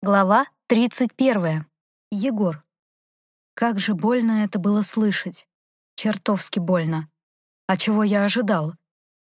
Глава 31. Егор. Как же больно это было слышать. Чертовски больно. А чего я ожидал?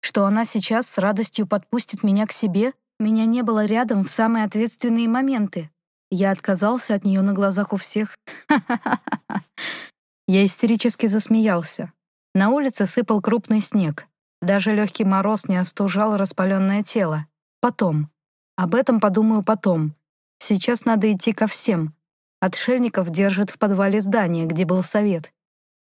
Что она сейчас с радостью подпустит меня к себе? Меня не было рядом в самые ответственные моменты. Я отказался от нее на глазах у всех. Я истерически засмеялся. На улице сыпал крупный снег. Даже легкий мороз не остужал распаленное тело. Потом. Об этом подумаю потом. Сейчас надо идти ко всем. Отшельников держат в подвале здания, где был совет.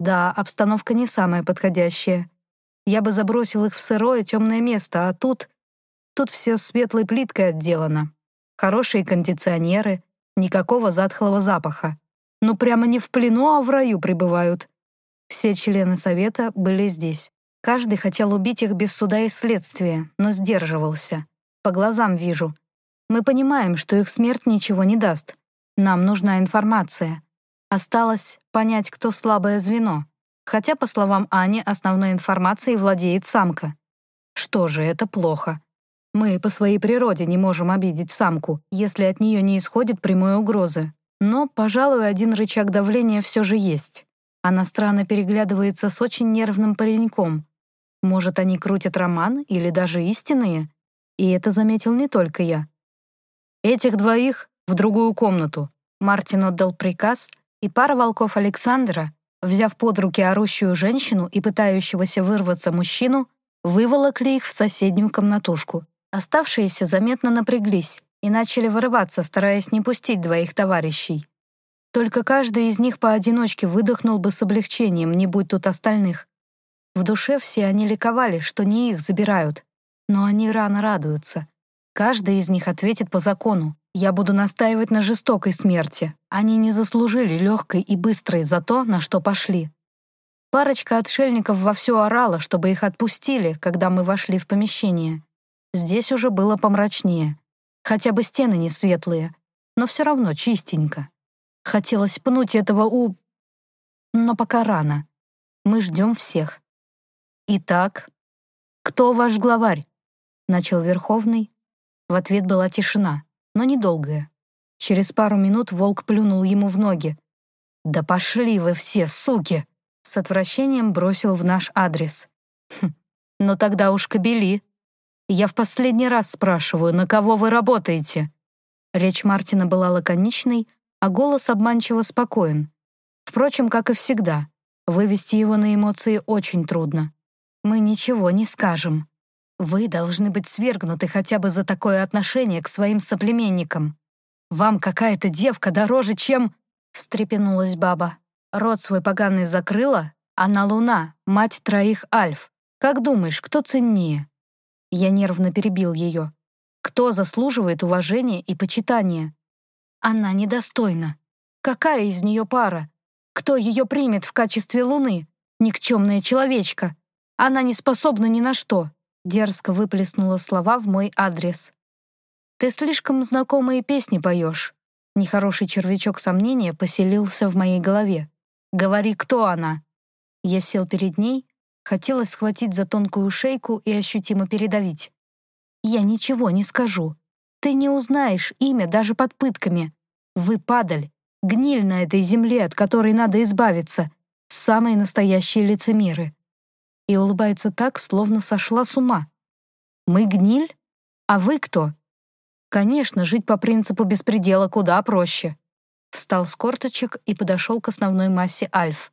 Да, обстановка не самая подходящая. Я бы забросил их в сырое темное место, а тут... Тут все светлой плиткой отделано. Хорошие кондиционеры, никакого затхлого запаха. Ну прямо не в плену, а в раю пребывают. Все члены совета были здесь. Каждый хотел убить их без суда и следствия, но сдерживался. По глазам вижу. Мы понимаем, что их смерть ничего не даст. Нам нужна информация. Осталось понять, кто слабое звено. Хотя, по словам Ани, основной информацией владеет самка. Что же, это плохо. Мы по своей природе не можем обидеть самку, если от нее не исходит прямой угрозы. Но, пожалуй, один рычаг давления все же есть. Она странно переглядывается с очень нервным пареньком. Может, они крутят роман или даже истинные? И это заметил не только я. «Этих двоих в другую комнату». Мартин отдал приказ, и пара волков Александра, взяв под руки орущую женщину и пытающегося вырваться мужчину, выволокли их в соседнюю комнатушку. Оставшиеся заметно напряглись и начали вырываться, стараясь не пустить двоих товарищей. Только каждый из них поодиночке выдохнул бы с облегчением, не будь тут остальных. В душе все они ликовали, что не их забирают, но они рано радуются. Каждый из них ответит по закону. Я буду настаивать на жестокой смерти. Они не заслужили легкой и быстрой за то, на что пошли. Парочка отшельников вовсю орала, чтобы их отпустили, когда мы вошли в помещение. Здесь уже было помрачнее. Хотя бы стены не светлые, но все равно чистенько. Хотелось пнуть этого у... Но пока рано. Мы ждем всех. «Итак, кто ваш главарь?» — начал Верховный, в ответ была тишина, но недолгая. Через пару минут волк плюнул ему в ноги. «Да пошли вы все, суки!» С отвращением бросил в наш адрес. «Хм, ну тогда уж кобели. Я в последний раз спрашиваю, на кого вы работаете?» Речь Мартина была лаконичной, а голос обманчиво спокоен. Впрочем, как и всегда, вывести его на эмоции очень трудно. «Мы ничего не скажем», вы должны быть свергнуты хотя бы за такое отношение к своим соплеменникам. Вам какая-то девка дороже, чем...» — встрепенулась баба. Рот свой поганый закрыла, она луна, мать троих альф. Как думаешь, кто ценнее?» Я нервно перебил ее. «Кто заслуживает уважения и почитания?» «Она недостойна. Какая из нее пара? Кто ее примет в качестве луны? Никчемная человечка. Она не способна ни на что. Дерзко выплеснула слова в мой адрес. «Ты слишком знакомые песни поешь». Нехороший червячок сомнения поселился в моей голове. «Говори, кто она?» Я сел перед ней, хотелось схватить за тонкую шейку и ощутимо передавить. «Я ничего не скажу. Ты не узнаешь имя даже под пытками. Вы падаль, гниль на этой земле, от которой надо избавиться. Самые настоящие лицемеры и улыбается так, словно сошла с ума. «Мы гниль? А вы кто?» «Конечно, жить по принципу беспредела куда проще». Встал с корточек и подошел к основной массе Альф.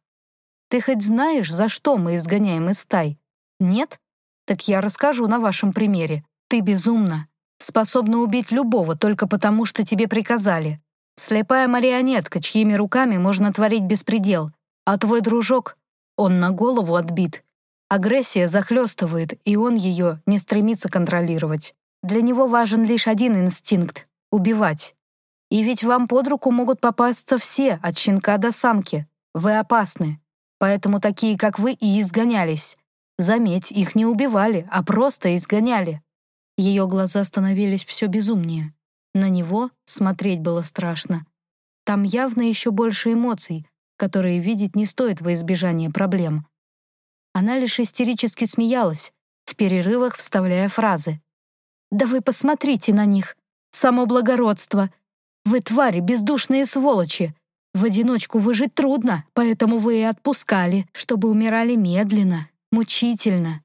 «Ты хоть знаешь, за что мы изгоняем из стай? Нет? Так я расскажу на вашем примере. Ты безумна, способна убить любого только потому, что тебе приказали. Слепая марионетка, чьими руками можно творить беспредел. А твой дружок, он на голову отбит, Агрессия захлестывает, и он ее не стремится контролировать. Для него важен лишь один инстинкт — убивать. И ведь вам под руку могут попасться все, от щенка до самки. Вы опасны. Поэтому такие, как вы, и изгонялись. Заметь, их не убивали, а просто изгоняли. Ее глаза становились все безумнее. На него смотреть было страшно. Там явно еще больше эмоций, которые видеть не стоит во избежание проблем. Она лишь истерически смеялась, в перерывах вставляя фразы. «Да вы посмотрите на них! Само благородство! Вы твари, бездушные сволочи! В одиночку выжить трудно, поэтому вы и отпускали, чтобы умирали медленно, мучительно.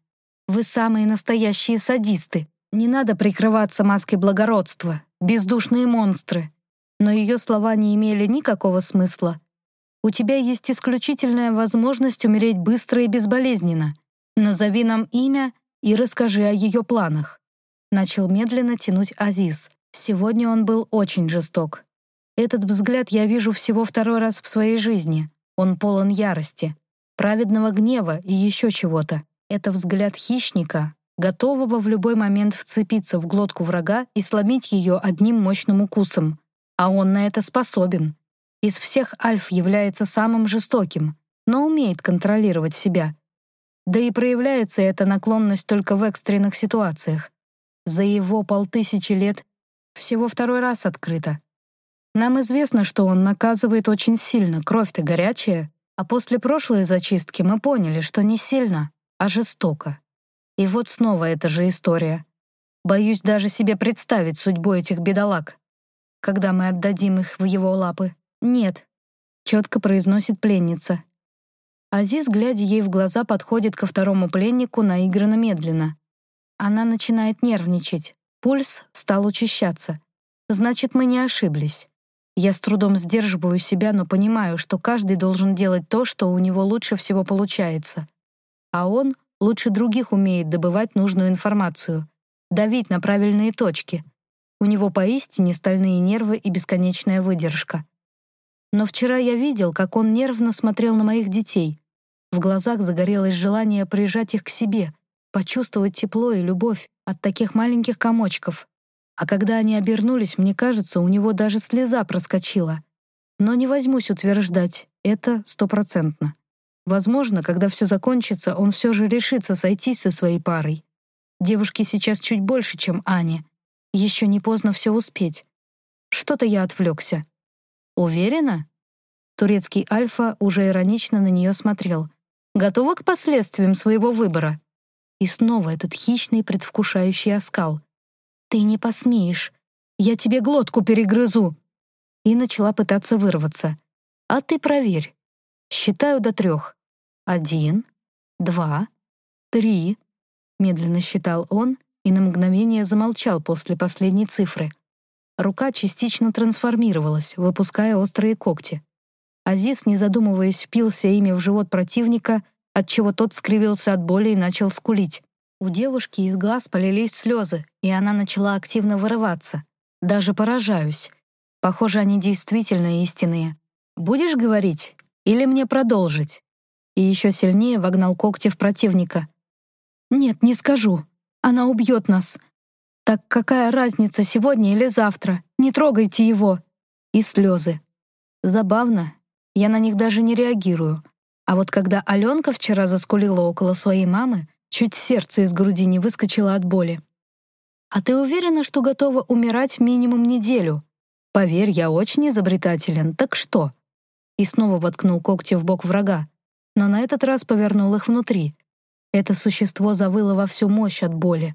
Вы самые настоящие садисты. Не надо прикрываться маской благородства. Бездушные монстры. Но ее слова не имели никакого смысла. У тебя есть исключительная возможность умереть быстро и безболезненно. Назови нам имя и расскажи о ее планах. Начал медленно тянуть Азиз. Сегодня он был очень жесток. Этот взгляд я вижу всего второй раз в своей жизни. Он полон ярости, праведного гнева и еще чего-то. Это взгляд хищника, готового в любой момент вцепиться в глотку врага и сломить ее одним мощным укусом. А он на это способен. Из всех альф является самым жестоким, но умеет контролировать себя. Да и проявляется эта наклонность только в экстренных ситуациях. За его полтысячи лет всего второй раз открыто. Нам известно, что он наказывает очень сильно, кровь-то горячая, а после прошлой зачистки мы поняли, что не сильно, а жестоко. И вот снова эта же история. Боюсь даже себе представить судьбу этих бедолаг, когда мы отдадим их в его лапы. Нет, четко произносит пленница. Азиз, глядя ей в глаза, подходит ко второму пленнику наигранно медленно. Она начинает нервничать. Пульс стал учащаться. Значит, мы не ошиблись. Я с трудом сдерживаю себя, но понимаю, что каждый должен делать то, что у него лучше всего получается. А он лучше других умеет добывать нужную информацию, давить на правильные точки. У него поистине стальные нервы и бесконечная выдержка. Но вчера я видел, как он нервно смотрел на моих детей. В глазах загорелось желание прижать их к себе, почувствовать тепло и любовь от таких маленьких комочков, а когда они обернулись, мне кажется, у него даже слеза проскочила. Но не возьмусь утверждать, это стопроцентно. Возможно, когда все закончится, он все же решится сойтись со своей парой. Девушке сейчас чуть больше, чем Ане. Еще не поздно все успеть. Что-то я отвлекся. Уверена? Турецкий Альфа уже иронично на нее смотрел. Готова к последствиям своего выбора? И снова этот хищный предвкушающий оскал — «Ты не посмеешь. Я тебе глотку перегрызу!» И начала пытаться вырваться. «А ты проверь. Считаю до трех. Один, два, три...» Медленно считал он и на мгновение замолчал после последней цифры. Рука частично трансформировалась, выпуская острые когти. Азиз, не задумываясь, впился ими в живот противника, отчего тот скривился от боли и начал скулить. У девушки из глаз полились слезы, и она начала активно вырываться. Даже поражаюсь. Похоже, они действительно истинные. «Будешь говорить? Или мне продолжить?» И еще сильнее вогнал когти в противника. «Нет, не скажу. Она убьет нас. Так какая разница, сегодня или завтра? Не трогайте его!» И слезы. Забавно. Я на них даже не реагирую. А вот когда Аленка вчера заскулила около своей мамы, Чуть сердце из груди не выскочило от боли. «А ты уверена, что готова умирать минимум неделю? Поверь, я очень изобретателен. Так что?» И снова воткнул когти в бок врага, но на этот раз повернул их внутри. Это существо завыло во всю мощь от боли.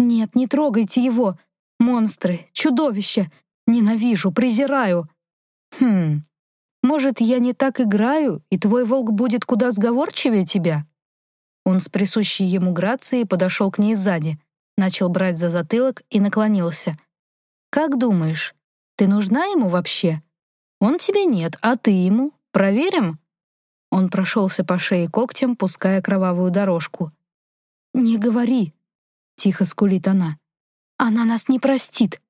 «Нет, не трогайте его! Монстры! Чудовища! Ненавижу, презираю!» «Хм, может, я не так играю, и твой волк будет куда сговорчивее тебя?» Он с присущей ему грацией подошел к ней сзади, начал брать за затылок и наклонился. «Как думаешь, ты нужна ему вообще? Он тебе нет, а ты ему. Проверим?» Он прошелся по шее когтем, пуская кровавую дорожку. «Не говори», — тихо скулит она. «Она нас не простит».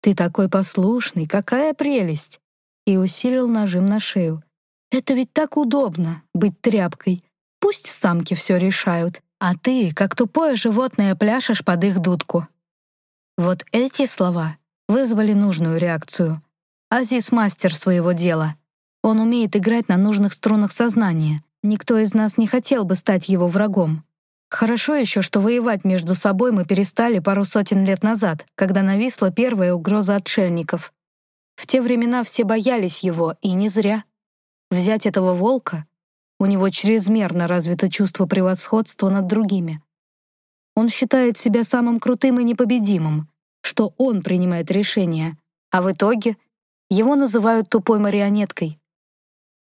«Ты такой послушный, какая прелесть!» И усилил нажим на шею. «Это ведь так удобно, быть тряпкой. Пусть самки все решают, а ты, как тупое животное, пляшешь под их дудку». Вот эти слова вызвали нужную реакцию. Азиз — мастер своего дела. Он умеет играть на нужных струнах сознания. Никто из нас не хотел бы стать его врагом. Хорошо еще, что воевать между собой мы перестали пару сотен лет назад, когда нависла первая угроза отшельников. В те времена все боялись его, и не зря. Взять этого волка у него чрезмерно развито чувство превосходства над другими. Он считает себя самым крутым и непобедимым, что он принимает решения, а в итоге Его называют тупой марионеткой.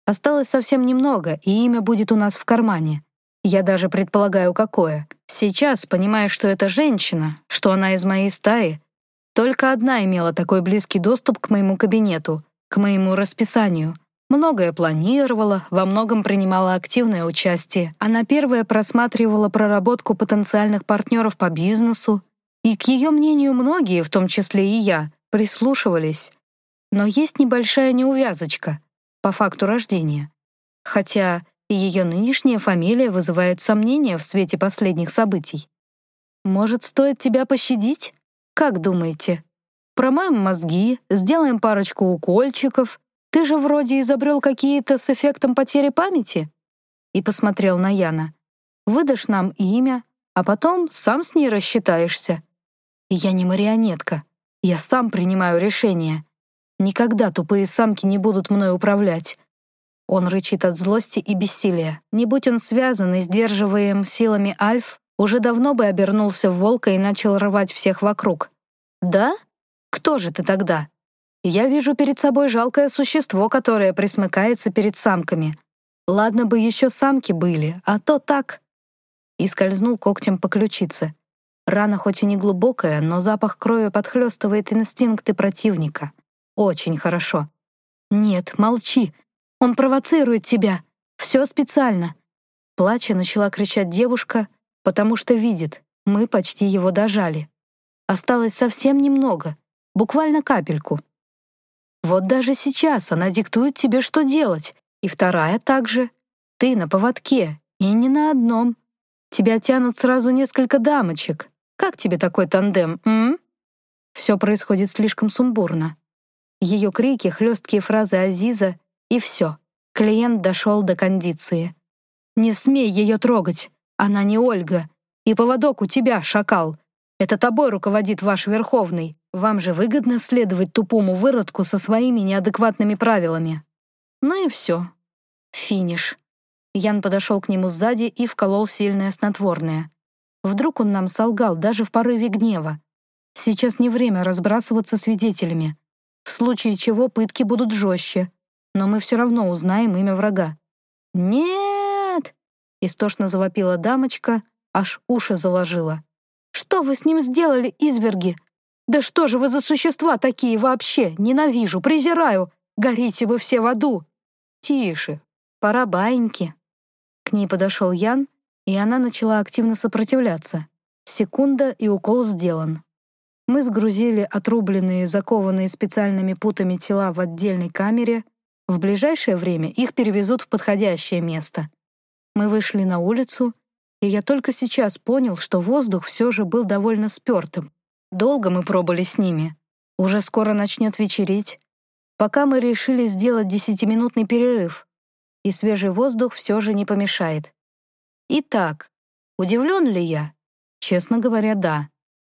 Осталось совсем немного, и имя будет у нас в кармане. Я даже предполагаю, какое. Сейчас, понимая, что это женщина, что она из моей стаи, только одна имела такой близкий доступ к моему кабинету, к моему расписанию. Многое планировала, во многом принимала активное участие. Она первая просматривала проработку потенциальных партнеров по бизнесу, и к ее мнению многие, в том числе и я, прислушивались. Но есть небольшая неувязочка по факту рождения. Хотя ее нынешняя фамилия вызывает сомнения в свете последних событий. Может, стоит тебя пощадить? Как думаете? Промоем мозги, сделаем парочку укольчиков. Ты же вроде изобрел какие-то с эффектом потери памяти. И посмотрел на Яна. Выдашь нам имя, а потом сам с ней рассчитаешься. Я не марионетка. Я сам принимаю решения. Никогда тупые самки не будут мной управлять. Он рычит от злости и бессилия. Не будь он связан и сдерживаем силами Альф, уже давно бы обернулся в волка и начал рвать всех вокруг. Да? Кто же ты тогда? Я вижу перед собой жалкое существо, которое присмыкается перед самками. Ладно бы еще самки были, а то так. И скользнул когтем по ключице. Рана хоть и не глубокая, но запах крови подхлестывает инстинкты противника. Очень хорошо. Нет, молчи. Он провоцирует тебя. Все специально. Плача начала кричать девушка, потому что видит, мы почти его дожали. Осталось совсем немного, буквально капельку. Вот даже сейчас она диктует тебе, что делать, и вторая также. Ты на поводке, и не на одном. Тебя тянут сразу несколько дамочек. Как тебе такой тандем, м? Все происходит слишком сумбурно. Ее крики, хлесткие фразы Азиза, и все. Клиент дошел до кондиции. «Не смей ее трогать! Она не Ольга! И поводок у тебя, шакал! Это тобой руководит ваш Верховный! Вам же выгодно следовать тупому выродку со своими неадекватными правилами!» Ну и все. Финиш. Ян подошел к нему сзади и вколол сильное снотворное. Вдруг он нам солгал даже в порыве гнева. Сейчас не время разбрасываться свидетелями, в случае чего пытки будут жестче, но мы все равно узнаем имя врага. «Нет!» — истошно завопила дамочка, аж уши заложила. «Что вы с ним сделали, изверги? Да что же вы за существа такие вообще? Ненавижу, презираю! Горите вы все в аду!» «Тише, пора баиньки!» К ней подошел Ян и она начала активно сопротивляться. Секунда, и укол сделан. Мы сгрузили отрубленные, закованные специальными путами тела в отдельной камере. В ближайшее время их перевезут в подходящее место. Мы вышли на улицу, и я только сейчас понял, что воздух все же был довольно спертым. Долго мы пробыли с ними. Уже скоро начнет вечерить. Пока мы решили сделать десятиминутный перерыв, и свежий воздух все же не помешает. Итак, удивлен ли я? Честно говоря, да.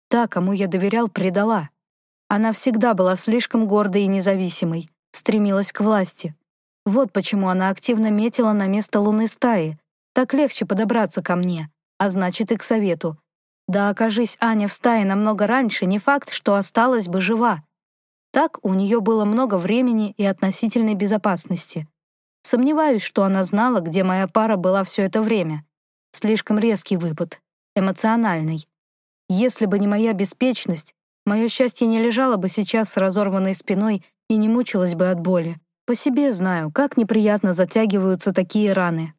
Та, кому я доверял, предала. Она всегда была слишком гордой и независимой, стремилась к власти. Вот почему она активно метила на место луны стаи. Так легче подобраться ко мне, а значит и к совету. Да окажись Аня в стае намного раньше, не факт, что осталась бы жива. Так у нее было много времени и относительной безопасности. Сомневаюсь, что она знала, где моя пара была все это время. Слишком резкий выпад, эмоциональный. Если бы не моя беспечность, мое счастье не лежало бы сейчас с разорванной спиной и не мучилось бы от боли. По себе знаю, как неприятно затягиваются такие раны.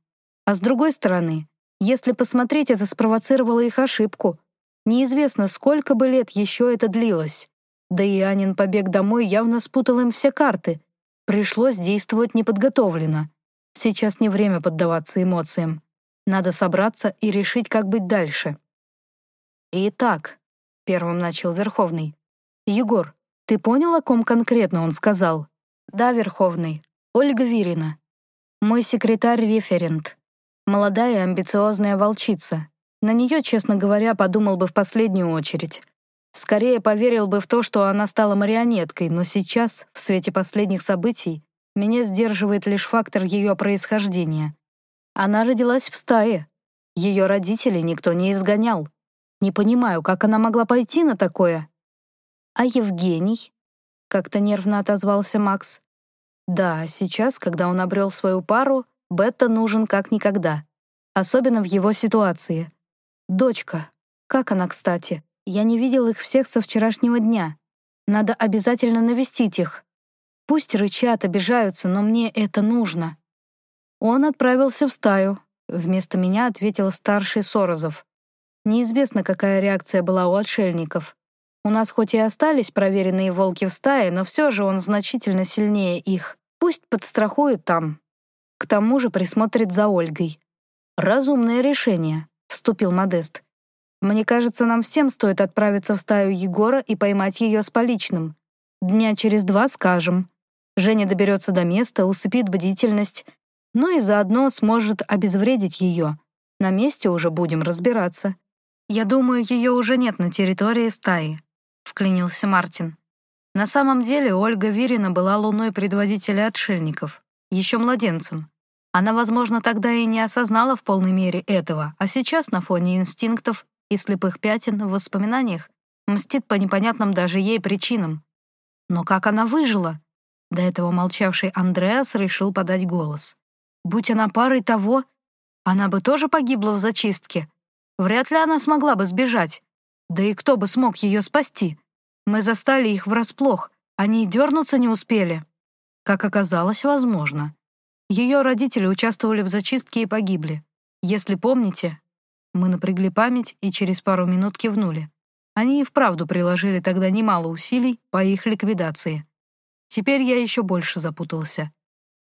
А с другой стороны, если посмотреть, это спровоцировало их ошибку. Неизвестно, сколько бы лет еще это длилось. Да и Анин побег домой явно спутал им все карты. Пришлось действовать неподготовленно. Сейчас не время поддаваться эмоциям. Надо собраться и решить, как быть дальше. «Итак», — первым начал Верховный. «Егор, ты понял, о ком конкретно он сказал?» «Да, Верховный. Ольга Вирина. Мой секретарь-референт. Молодая амбициозная волчица. На нее, честно говоря, подумал бы в последнюю очередь. Скорее поверил бы в то, что она стала марионеткой, но сейчас, в свете последних событий, меня сдерживает лишь фактор ее происхождения. Она родилась в стае. Ее родителей никто не изгонял. Не понимаю, как она могла пойти на такое. А Евгений? — как-то нервно отозвался Макс. «Да, сейчас, когда он обрел свою пару, Бетта нужен как никогда. Особенно в его ситуации. Дочка. Как она, кстати? Я не видел их всех со вчерашнего дня. Надо обязательно навестить их. Пусть рычат, обижаются, но мне это нужно». Он отправился в стаю. Вместо меня ответил старший Сорозов. Неизвестно, какая реакция была у отшельников. У нас хоть и остались проверенные волки в стае, но все же он значительно сильнее их. Пусть подстрахует там. К тому же присмотрит за Ольгой. «Разумное решение», — вступил Модест. «Мне кажется, нам всем стоит отправиться в стаю Егора и поймать ее с поличным. Дня через два скажем. Женя доберется до места, усыпит бдительность, ну и заодно сможет обезвредить ее. На месте уже будем разбираться». «Я думаю, ее уже нет на территории стаи», вклинился Мартин. На самом деле Ольга Вирина была луной предводителя отшельников, еще младенцем. Она, возможно, тогда и не осознала в полной мере этого, а сейчас на фоне инстинктов и слепых пятен в воспоминаниях мстит по непонятным даже ей причинам. Но как она выжила? До этого молчавший Андреас решил подать голос. Будь она парой того, она бы тоже погибла в зачистке. Вряд ли она смогла бы сбежать. Да и кто бы смог ее спасти? Мы застали их врасплох, они дернуться не успели. Как оказалось, возможно. Ее родители участвовали в зачистке и погибли. Если помните, мы напрягли память и через пару минут кивнули. Они и вправду приложили тогда немало усилий по их ликвидации. Теперь я еще больше запутался.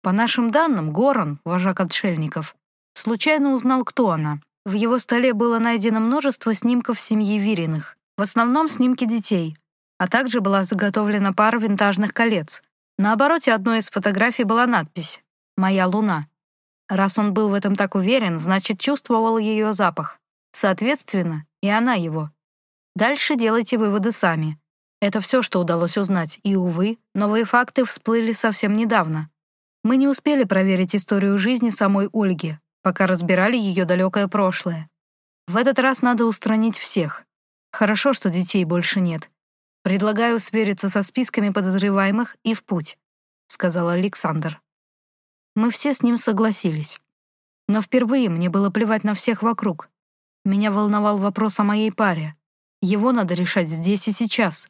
По нашим данным, Горан, вожак отшельников, случайно узнал, кто она, в его столе было найдено множество снимков семьи Вириных, в основном снимки детей, а также была заготовлена пара винтажных колец. На обороте одной из фотографий была надпись «Моя луна». Раз он был в этом так уверен, значит, чувствовал ее запах. Соответственно, и она его. Дальше делайте выводы сами. Это все, что удалось узнать, и, увы, новые факты всплыли совсем недавно. Мы не успели проверить историю жизни самой Ольги, пока разбирали ее далекое прошлое. В этот раз надо устранить всех. Хорошо, что детей больше нет. Предлагаю свериться со списками подозреваемых и в путь», — сказал Александр. Мы все с ним согласились. Но впервые мне было плевать на всех вокруг. Меня волновал вопрос о моей паре. Его надо решать здесь и сейчас.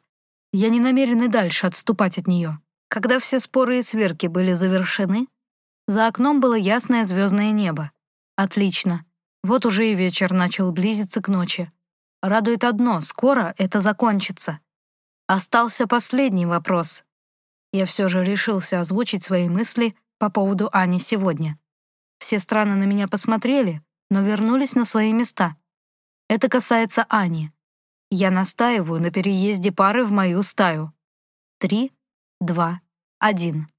Я не намерен и дальше отступать от нее. Когда все споры и сверки были завершены, за окном было ясное звездное небо. Отлично. Вот уже и вечер начал близиться к ночи. Радует одно — скоро это закончится. Остался последний вопрос. Я все же решился озвучить свои мысли по поводу Ани сегодня. Все странно на меня посмотрели, но вернулись на свои места. Это касается Ани. Я настаиваю на переезде пары в мою стаю. Три, два, один.